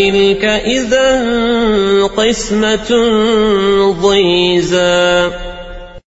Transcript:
تلك إذا قسمة ضيزى